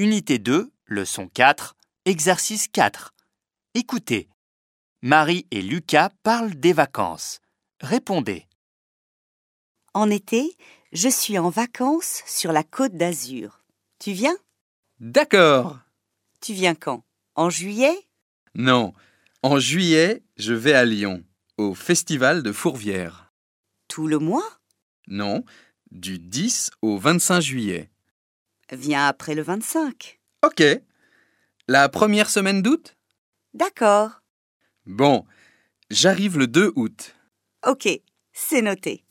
Unité 2, leçon 4, exercice 4. Écoutez. Marie et Lucas parlent des vacances. Répondez. En été, je suis en vacances sur la côte d'Azur. Tu viens? D'accord. Tu viens quand? En juillet? Non. En juillet, je vais à Lyon, au festival de Fourvière. Tout le mois? Non, du 10 au 25 juillet. Viens après le 25. Ok. La première semaine d'août? D'accord. Bon, j'arrive le 2 août. Ok, c'est noté.